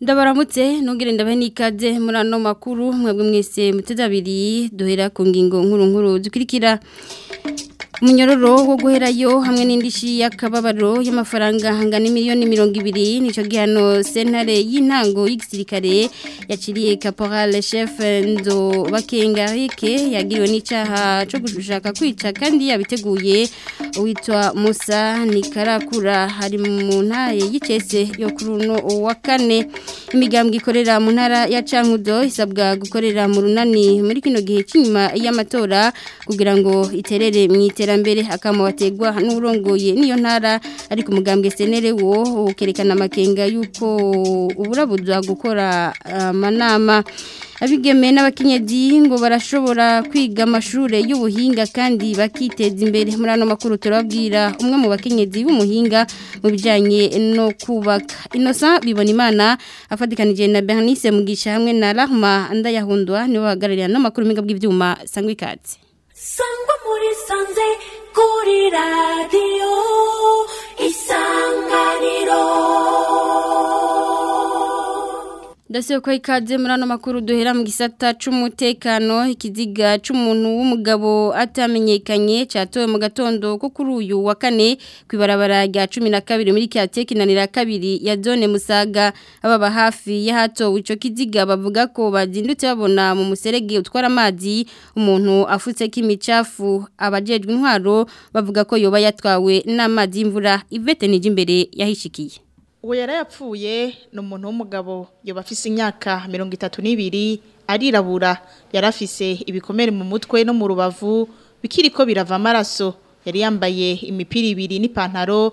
Ndabaramutse nongere ndabe n'ikaze muri makuru mwebwe mwese muteze duhera ku ngingo nkuru nkuru dukurikira umunyororo wo guherayo hamwe n'indishyi y'akababaro y'amafaranga hangana miliyoni mirongo ibiri nicyo gihano sentare y'intango y'igisirikare yaciriye caporal chef ndo bakenga ya yagiriwe n'icyaha cyo gushaka kwica kandi yabiteguye witwa musa nikarakura hari mu ntare y'ikese yo kuri uno wa kane imigambwe ikorera mu ya cankudo isabwa gukorera mu runani muri kino gihe cy'inyuma y'amatora kugira ngo iterere mu y'iterambere akama bategwa n'urongoye n'iyo ntara ariko umugambwe senere wo ukerekana amakenga y'uko uburabuzwa gukora ah, amanama abigeme n'abakenyezi ngo barashobora kwiga amashuri y'ubuhinga kandi bakiteza imbere muri ano makuru turababwira umwe mu bakenyezi b'umuhinga mu bijyanye no kubaka inosa bibona imana afatikanije na bernice mugisha hamwe na rahma ndayahundwa nibo bahagarariye ano makuru mpinga bw'ibyuma sangwa ikatsi Sangwa muri sanze kuri radio isanganiro ndetse ko ikaze muri makuru duhera mu gisata cy'umutekano ikiziga cy'umuntu w'umugabo atamenyekanye cyatowe mu gatondo ko kuri uyu wa kane ku ibarabara rya cumi na kabiri muri kiyateke kabiri ya zone musaga ababa hafi y'ahatowe icyo kiziga bavuga ko bazindutse babona mu muserege utwara amazi umuntu afutse k'imicafu abajejwe intwaro bavuga ko yoba yatwawe n'amazi y'imvura ivete nijye imbere yahishikiye uwo yari yapfuye ni umuntu w'umugabo yaba afise imyaka mirongo itatu n'ibiri arirabura yari afise ibikomere mu mutwe no mu rubavu bikiriko birava amaraso yari yambaye imipira ibiri n'ipantaro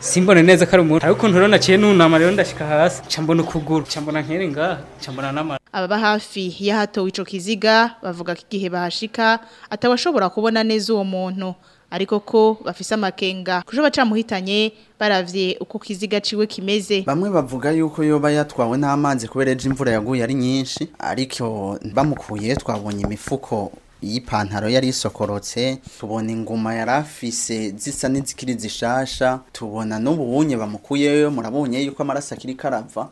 simbone neza ko ari umuntu ariko ukuntu rero naciye nunama rero ndashika hasi cambona ukuguru cambona nkere ngaha cambona n'amara ababa hafi y'ahatowe ico kiziga bavuga ko igihe bahashika atawashobora kubona neza uwo muntu ariko ko bafise amakenga kujo bacamuhitanye baravye uko kizigaciwe kimeze bamwe bavuga yuko yoba yatwawe n'amazi kubera imvura yaguye ari nyinshi ariko bamukuye twabonye imifuko y'ipantaro yari isokorotse tubona inguma yarafise zisa n'izikiri zishasha tubona n'ubunye bamukuyeyo murabonye yuko amaraso akiri karava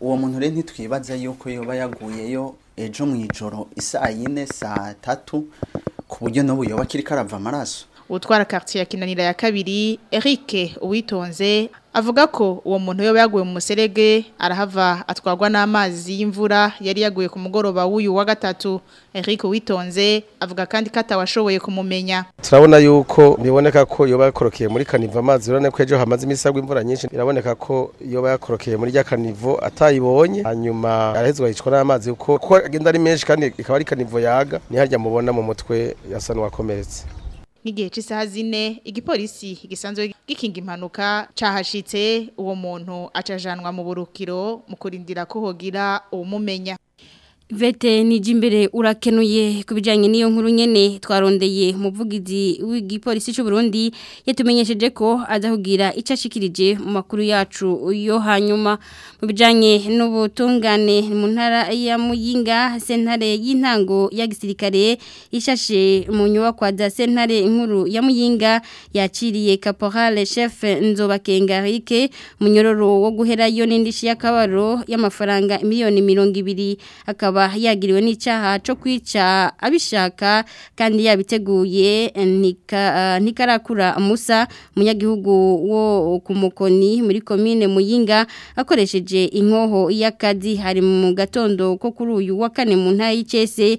uwo muntu rero ntitwibaza yuko yoba yaguyeyo ejo mu ijoro isaa yine saa tatu ku buryo n'ubu yoba akiri karava amaraso utwara quartier ya ya kabiri Eric uwitonze avuga ko uwo muntu yoba yaguye mu muserege arahava atwagwa n'amazi y'imvura yari yaguye ku mugoroba w'uyu wa gatatu Eric uwitonze avuga kandi katawashoboye kumumenya turabona yuko biboneka ko yoba yakorokiye muri kanivo amazi urane ko ejo hamaze imisagwa imvura nyinshi biraboneka ko yoba yakorokeye muri rya kanivo atayibonye hanyuma arahezwa yicwa n'amazi kuko agenda ari menshi kandi ikaba ari kanivo yaga ni harya mubona mu mutwe yasa n'uwakomeretse nk'igihe cy'isaha zine igipolisi gisanzwe gikinga impanuka cyahashitse uwo muntu acajanwa mu burukiro mu kurindira ko hogira uwumumenya Vete nijimbere urakenuye ku bijyanye n'iyo nkuru nyene twarondeye umuvugizi w'igipolisi cy'u Burundi yatumenyesheje ko azahugira icashikirije mu makuru yacu yo hanyuma mu bijyanye n'ubutungane mu ntara ya Muyinga sentare y'intango ya gisirikare ishashe mu nyubako za sentare inkuru ya Muyinga yakiriye Caporal Chef Nzobakenga Rike munyororo wo guherayo n'indishi y'akabaro y'amafaranga miliyoni 200 akaba akaba yagiriwe n'icyaha cyo kwica abishaka kandi yabiteguye eh, ntikarakura eh, musa umunyagihugu wo ku mukoni muri komine muyinga akoresheje inkoho y'akadi hari mu gatondo ko kuri uyu wa kane mu ntara y'icyese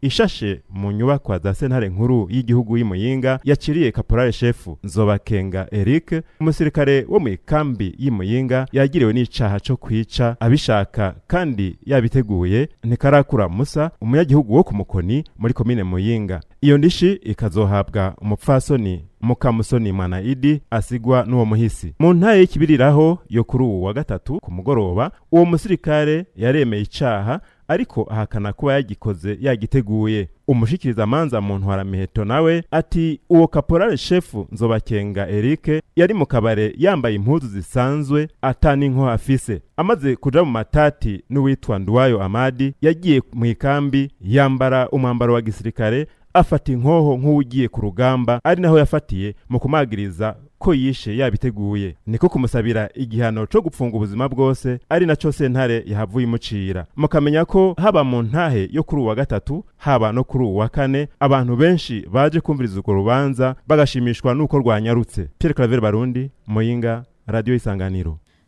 ishashe mu nyubakwa za sentare nkuru y'igihugu y'imuyinga yakiriye kaporale shefu nzobakenga eric umusirikare wo mu ikambi y'imuyinga yagiriwe n'icaha cyo kwica abishaka kandi yabiteguye ntikarakura musa umunyagihugu wo ku mukoni muri komine muyinga iyo ndishi ikazohabwa umupfasoni mukamusoni imana idi asigwa n'uwo muhisi mu ntaye y'ikibiriraho yo kuri uwo wa gatatu ku mugoroba uwo musirikare yaremeye icyaha ariko ahakana kuba yagikoze yagiteguye umushikirizamanza mu ntwara miheto nawe ati uwo kaporale shefu nzobakenga Eric yari mu kabare yambaye impuzu zisanzwe nko afise amaze kuja mu matati n'uwitwa nduwayo amadi yagiye mu ikambi yambara umwambaro wa gisirikare afata inkoho nk'uwugiye ku rugamba ari naho yafatiye mu kumagiriza ko yishe yabiteguye niko kumusabira igihano cyo gupfunga ubuzima bwose ari nacyo sentare yahavuye imucira mukamenya ko haba mu ntahe yo kuri uwa gatatu haba no kuri uwa kane abantu benshi baje kumviriza urwo rubanza bagashimishwa n'uko rwanyarutse Pierre Claver Barundi Muyinga Radio Isanganiro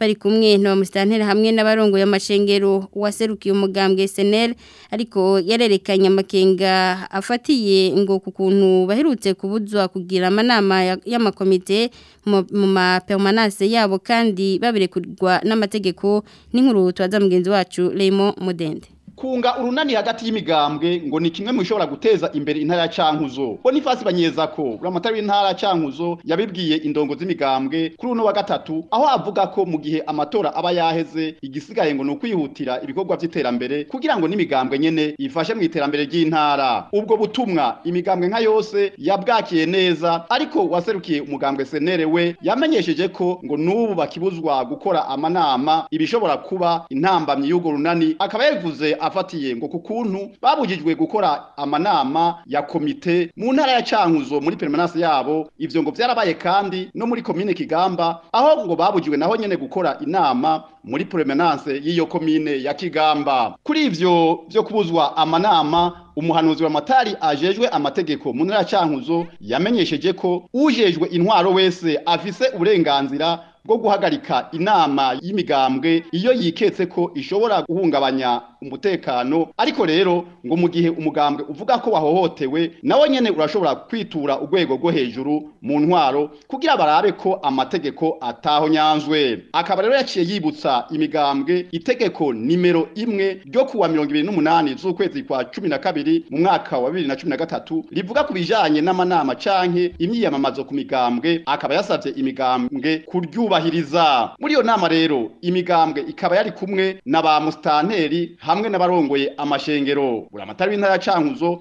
bari kumwe na bamusitanteri hamwe n'abarongoye amashengero waserukiye umugambwe seneri ariko yarerekanye amakenga afatiye ngo ku kuntu baherutse kubuzwa kugira amanama y'amakomite mu mapemanase yabo kandi babirekurwa n'amategeko n'inkuru tubaza mugenzi wacu Raymond Mudende kunga urunani hagati y'imigambwe ngo ni kimwe mu bishobora guteza imbere intara ya Cankuzo banyeza ko uramatari w'intara ya Cankuzo yabibwiye indongo z'imigambwe kuri uno wa gatatu aho avuga ko mu gihe amatora aba yaheze igisigaye ngo ni ukwihutira ibikorwa by'iterambere kugira ngo n'imigambwe nyene ifashe mu iterambere ry'intara ubwo butumwa imigambwe nka yose yabwakiye neza ariko waserukiye umugambwe senere we yamenyesheje ko ngo n'ubu bakibuzwa gukora amanama ibishobora kuba intambamyi y'ugo runani akaba yavuze bafatiye ngo ku kuntu babujijwe gukora amanama ya komite mu ntara ya Cankuzo muri permanence yabo ivyo ngo byarabaye kandi no muri commune Kigamba aho ngo babujijwe naho nyene gukora inama muri permanence y'iyo komine ya Kigamba kuri ibyo byo kubuzwa amanama umuhanuzi wa matari ajejwe amategeko mu ntara ya Cankuzo yamenyesheje ko ujejwe intwaro wese afise uburenganzira bwo guhagarika inama y'imigambwe iyo yiketse ko ishobora guhungabanya umutekano ariko rero ngo mu gihe umugambwe uvuga ko wahohotewe nawe nyene urashobora kwitura urwego rwo hejuru mu ntwaro kugira barabe ko amategeko ataho nyanzwe akaba rero yaciye yibutsa imigambwe itegeko nimero imwe ryo kuwa mirongo ibiri n'umunani z'ukwezi kwa cumi na kabiri mu mwaka wa bibiri na cumi na gatatu rivuga ku bijyanye n'amanama canke imyiyamamazo ku migambwe akaba yasavye imigambwe kuryuba kuyubahiriza muri iyo nama rero imigambwe ikaba yari kumwe na ba musitanteri hamwe n'abarongoye amashengero buri w'intara ya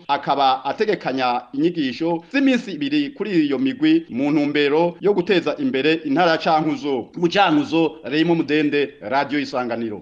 akaba ategekanya inyigisho z'iminsi ibiri kuri iyo migwi mu ntumbero yo guteza imbere intara ya cankuzo mu cankuzo reyimo mudende radiyo isanganiro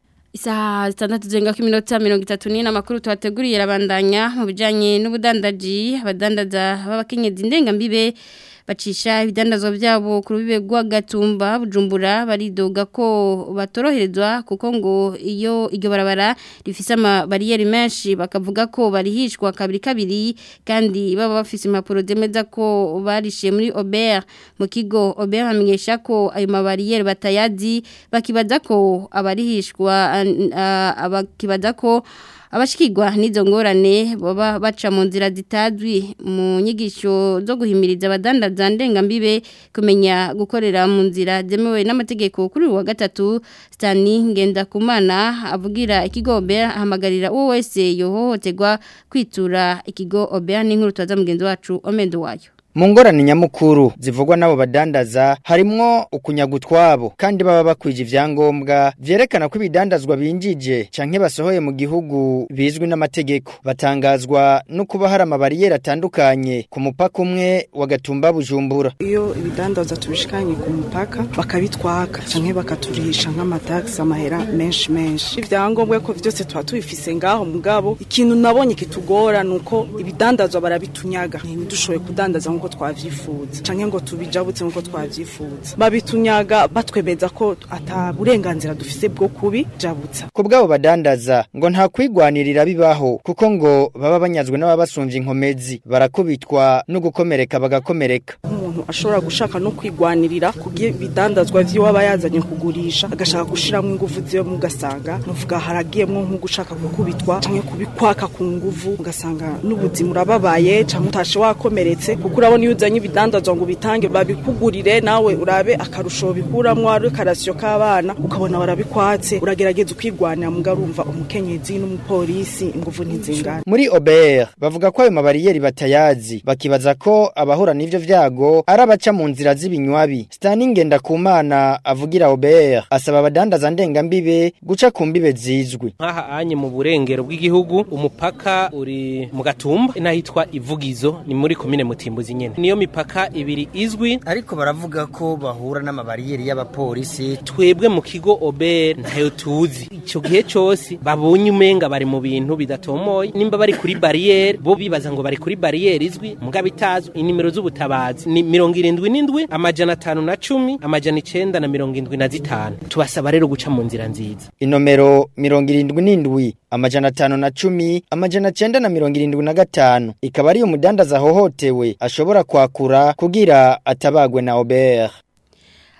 isaha zitandatu zirenga ku minota mirongo itatu n'ine amakuru tuhateguriye arabandanya mu bijyanye n'ubudandaji abadandaza b'abakenyezi ndengambibe bacisha ibidandazo byabo ku rube rw'agatumba bujumbura baridoga ko batoroherezwa kuko ngo iyo iryo barabara rifise amabariyeri menshi bakavuga ko barihishwa kabiri kabiri kandi baba bafise impapuro zemeza ko barishiye muri Aubert mu kigo Aubert hamenyesha ko ayo mabariyeri batayazi bakibaza ko abarihishwa abakibaza ko Abashikigwa n'izo ngorane baba baca mu nzira zitazwi mu nyigisho zo guhimiriza abadandaza mbibe kumenya gukorera mu nzira zemewe n'amategeko kuri uyu wa gatatu Stanley kumana avugira ikigo Obera ahamagarira uwo wese yohohoterwa kwitura ikigo Obea n'inkuru tuza mugenzi wacu omendo wayo mu ni nyamukuru zivugwa n'abo badandaza harimo ukunyaga utwabo kandi baba bakwije ibyangombwa vyerekana ko ibidandazwa binjije canke basohoye mu gihugu bizwi n'amategeko batangazwa no kuba hari amabariyeri atandukanye ku mupaka umwe wa gatumba bujumbura iyo ibidandaza tubishikanye ku mupaka bakabitwaka canke bakaturisha nk'amataxi amahera menshi menshi ibyangombwa ko byose tuba tubifise ngaho mugabo ikintu nabonye kitugora nuko ibidandazwa barabitunyaga ntidushoboye kudandaza nk'uko twabyifuza cyangwa ngo tubijabutse nk'uko twabyifuza babitunyaga batwemeza ko ata burenganzira dufise bwo kubijabutsa ku bwabo badandaza ngo nta kwigwanirira bibaho kuko ngo baba banyazwe n'ababasumva inkomezi barakubitwa no gukomereka bagakomereka umuntu ashobora gushaka no kwigwanirira kugira bidandazwa by'iwe aba yazanye kugurisha agashaka gushiramo ingufu ziwe mugasanga nuvuga haragiyemo nkugushaka gushaka gukubitwa cyangwa kubikwaka ku nguvu ugasanga n'ubuzima urababaye cyangwa utashe wakomeretse kuko urabona iyo uzanye ibidandazwa ngo ubitange babikugurire nawe urabe akarusho bikuramo ari akarasiyo k'abana ukabona warabikwatse uragerageza ukwirwanira mugarumva urumva umukenyezi n'umupolisi ingufu ntizingana muri ober bavuga ko ayo mabariyeri batayazi bakibaza ko abahura n’ibyo byago ari abaca mu nzira z'ibinywabi ku mana avugira ober asaba abadandaza ndengambibe guca ku mbibe zizwi nk'aha anye mu burengero bw'igihugu umupaka uri mu gatumba n'ahitwa ivugizo ni muri komine mutimbuzi nyine niyo mipaka ibiri izwi ariko baravuga ko bahura n'amabariyeri y'abapolisi twebwe mu kigo ober ntayo tuzi icyo gihe cyose babonye umenga bari mu bintu bidatomoye nimba bari kuri bariyeri bo bibaza ngo bari kuri bariyeri izwi mugabo itazwi inimero z'ubutabazi ni mirongo irindwi n'indwi amajana atanu na cumi amajana icyenda na mirongo indwi na zitanu tubasaba rero guca mu nzira nziza inomero mirongo irindwi n'indwi amajana atanu na cumi amajana icyenda na mirongo irindwi na gatanu ikaba ariyo umudandaza ahohotewe ashobora ashobora kwakura kugira atabagwe na Aubert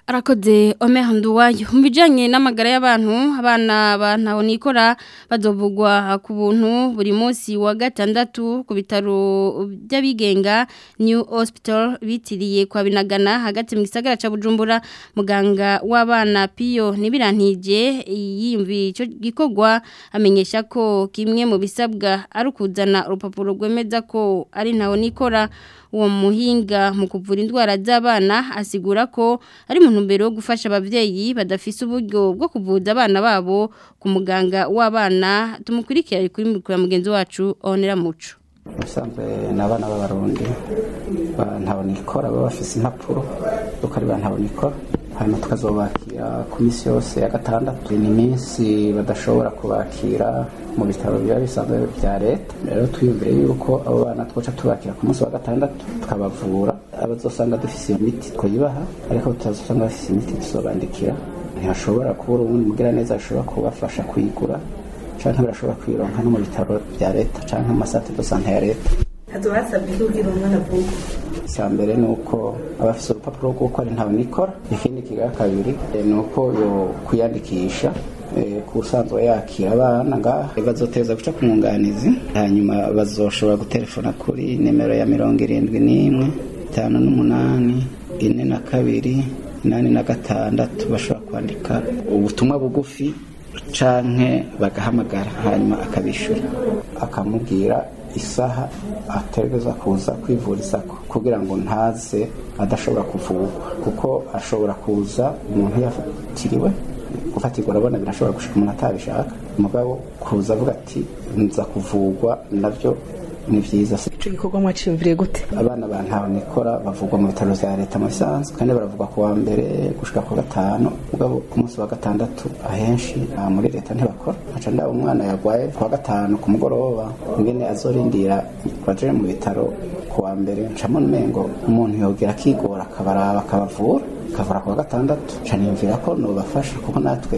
arakoze Omer Nduwayo mu bijyanye n'amagara y'abantu abana bantaho nikora bazovugwa ku buntu buri munsi wa gatandatu ku bitaro by'abigenga New Hospital bitiriye kwa binagana hagati mu gisagara cya Bujumbura muganga w'abana Pio nibirantije yiyumvi ico gikogwa amenyesha ko kimwe mu bisabwa ari kuzana urupapuro rwemeza ko ari nawo nikora uwo muhinga mu kuvura indwara z'abana asigura ko ari mu ntumbero yo gufasha ababyeyi badafise uburyo bwo kuvuza abana babo ku muganga w'abana tumukurikirane kuri mikoro mugenzi wacu onera muco ubusanzwe ni abana b'abarundi ntabona ikora baba bafise impapuro kuko ari ba ntabona hanyuma tukazobakira ku minsi yose ya gatandatu ni iminsi badashobora kubakira mu bitaro biba bisanzwe bya leta rero twiyumvire yuko abo bana twoca tubakira ku munsi wa gatandatu tukabavura abazosanga dufise imiti twayibaha ariko tutazosanga bafise imiti tuzobandikira ntihashobora kubura ubundi mugiraneza ashobora kubafasha kuyigura canke barashobora kuyironka no mu bitaro vya leta canke amasate de ya leta hazobasabye mbere ni uko abafite urupapuro rw'uko ari ntawe nikora ikindi kiga kabiri eh, ni uko yo kwiyandikisha eh, kuusanzwe yakira abana ngaha bazoteza guca kumwunganizi mwunganizi hanyuma bazoshobora guterefona kuri nimero ya mirongo irindwi n'imwe itanu n'umunani ine na kabiri inani na gatandatu bashobora kwandika ubutumwa bugufi canke bagahamagara hanyuma akabishura akamubwira isaha ategereza kuza kwivuriza kugira ngo ntaze adashobora kuvurwa kuko ashobora kuza umuntu yafatiriwe gufatirwa urabona birashobora gushika umuntu atabishaka umugabo kuza avuga ati nza kuvurwa nabyo ni byiza icyo gikorwa mwaciyumvire gute abana ba ntawe nikora bavugwa mu bitaro bya leta mu bisanzwe kandi baravugwa ku wa mbere gushika ku gatanu mugabo ku munsi wa gatandatu ahenshi ah, muri leta ntibakora nkaca ndaba umwana yagwaye ku wa gatanu ku mugoroba ingene azorindira kwajere mu bitaro ku wa mbere ncamo umengo umuntu yogera akigora akabaraba akabavura akavura ku wa gatandatu nca ko nobafasha kuko natwe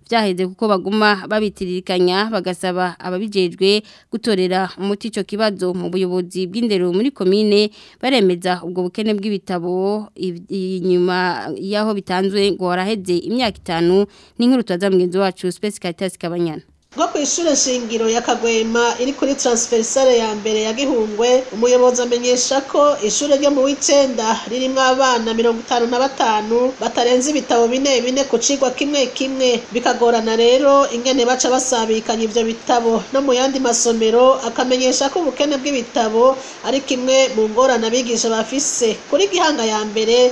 byaheze kuko baguma babitirikanya bagasaba ababijejwe gutorera umuti icyo kibazo mu buyobozi bw'indero muri komine baremeza ubwo bukene bw'ibitabo inyuma y'aho bitanzwe ngo waraheze imyaka itanu n'inkuru tubaza mugenzi wacu Space Caritas Kabanyana bwo ku ishuri shingiro ya kagwema iri kuri transferisare ya mbere ya gihungwe umuyobozi amenyesha ko ishuri ryo mu w'icenda ririmo abana mirongo itanu na batanu batarenze ibitabo bine bine ku cigwa kimwe kimwe bikagorana rero ingene baca basabikanya ibyo bitabo no mu yandi masomero akamenyesha ko ubukene bw'ibitabo ari kimwe mu ngorane abigisha bafise kuri gihanga ya mbere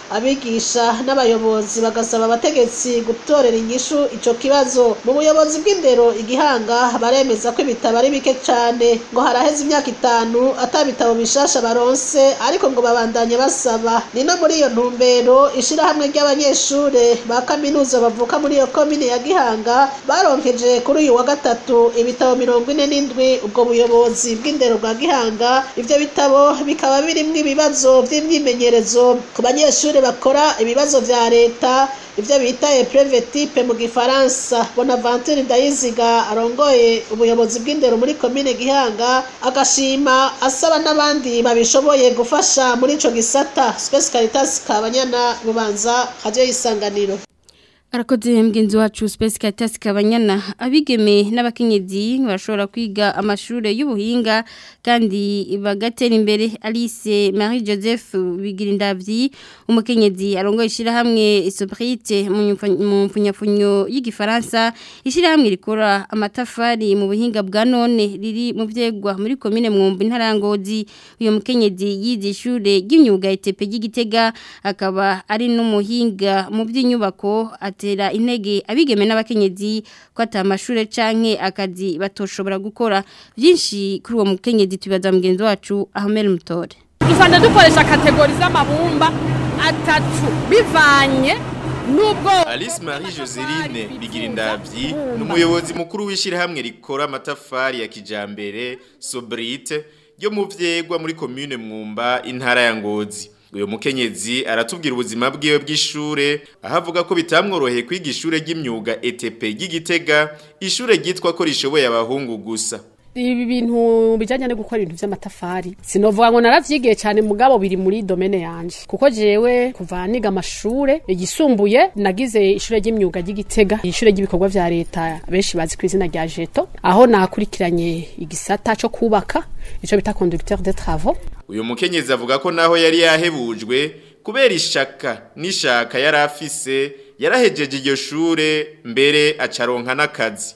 abigisha n'abayobozi bagasaba abategetsi gutorera inyishu icyo kibazo mu buyobozi bw'indero igihanga baremeza ko ibitabo ari bike cyane ngo haraheze imyaka itanu atabitabo bishasha baronse ariko ngo babandanye basaba ni no muri iyo ntumbero ishirahamwe ry’abanyeshuri ba kaminuza bavuka muri iyo komine ya gihanga baronkeje kuri uyu wa gatatu ibitabo mirongo ine n'indwi ubwo buyobozi bw'indero bwa gihanga ibyo bitabo bikaba birimo ibibazo vy'imyimenyerezo ku banyeshuri abanyeshuri bakora ibibazo bya leta ibyo bita eprevetipe mu gifaransa bonaventure ndayiziga arongoye ubuyobozi bw'indero muri komine gihanga agashima asaba n'abandi babishoboye gufasha muri ico gisata spes caritas kabanyana bubanza hajeho isanganiro arakoze hembwe inzu wacu sipesi karitasi kabanyana abigeme n'abakenyezi bashobora kwiga amashuri y'ubuhinga kandi bagatera imbere alice marie joseph bigirindabyi umukenyezi arongoye ishyirahamwe isoprite mu mpfunyafunyo y'igifaransa ishyirahamwe rikora amatafari mu buhinga bwa none riri mu byegwa muri komine mwumbi ntarangozi uyu mukenyezi yize ishuri ry'imyuga etep ry'igitega akaba ari n'umuhinga mu by'inyubako atera intege abigeme n'abakenyezi ko atamashure canke akazi batoshobora gukora byinshi kuri uwo mukenyezi tubaza mugenzi wacu Ahmed Mutore dufanda dukoresha kategori z'amabumba atatu bivanye nubwo Alice Marie Joseline Bigirindavyi numuyobozi mukuru w'ishirahamwe rikora amatafari ya kijambere Sobrite yo mu vyegwa muri commune Mwumba intara ya Ngozi uyu mukenyezi aratubwira ubuzima bwiwe bw'ishure ahavuga ko bitamworoheye kwiga ishure ry'imyuga ETP ry'Igitega ishure ryitwa ko rishoboye abahungu gusa ibi bintu bijyanye no gukora ibintu by'amatafari sinovuga ngo naravyigiye cyane mugabo biri muri domene yanjye kuko jewe kuva niga amashure yisumbuye nagize ishure ry'imyuga ry'igitega ishure ry'ibikorwa bya leta benshi bazi ku izina rya jeto aho nakurikiranye igisata cyo kubaka ico bita conducteur de travaux uyu mukenyezi avuga ko naho yari yahebujwe kubera ishaka n'ishaka yari afise yarahejeje iryo shure mbere acaronka n'akazi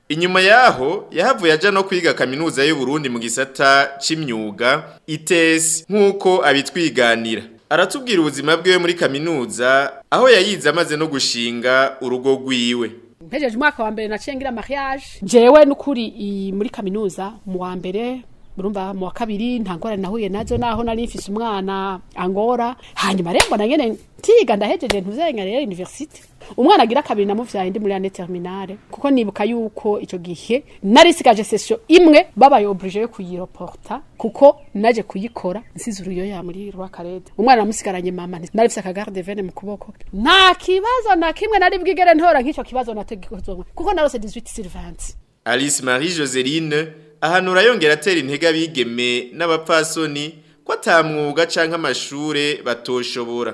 inyuma yaho yahavuye ajya no kwiga kaminuza y'uburundi mu gisata cy'imyuga itesi nk'uko abitwiganira aratubwira ubuzima bwe muri kaminuza aho yayize amaze no gushinga urugo rwiwe mpejeje umwaka wa mbere naciye ngira mariage jewe n'ukuri muri kaminuza mu wa mbere murumva mu wa kabiri nta ngorane nahuye nazo naho nari mfise umwana angora hanyuma rero mbona nyene ntiga ndahejeje ntuzenga rero umwana agira kabiri namuvyaye ndi muri ane terminale kuko nibuka yuko icyo gihe nari sigaje session imwe babaye oblige yo kuyiroporta kuko naje kuyikora nsize uruyo ya muri rwakarede umwana namusigaranye mama nari mfise akagarde vene mu kuboko nta kibazo na kimwe nari bwigere ntora nk'ico kibazo nategekozwe kuko narose 18 sylvantes Alice Marie Joseline ahanura yongera atera intege abigeme n'abapfasoni ko atamwuga cyangwa amashuri batoshobora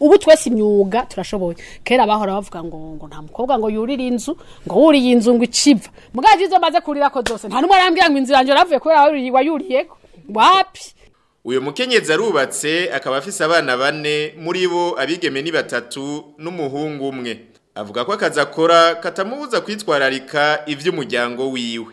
ubu twese imyuga turashoboye kera bahora bavuga ngo ngo nta mukobwa ngo yurire inzu ngo wuriye inzu ngo iciva mugabo izo maze kurira ko zose nta n'umwe arambwira ngo inzu yanjye yaravuye kubera wayuriyeko wapi uyu mukenyezi arubatse akaba afise abana bane muri bo abigeme ni batatu n'umuhungu umwe avuga ko akazi akora katamubuza kwitwararika iby'umuryango wiwe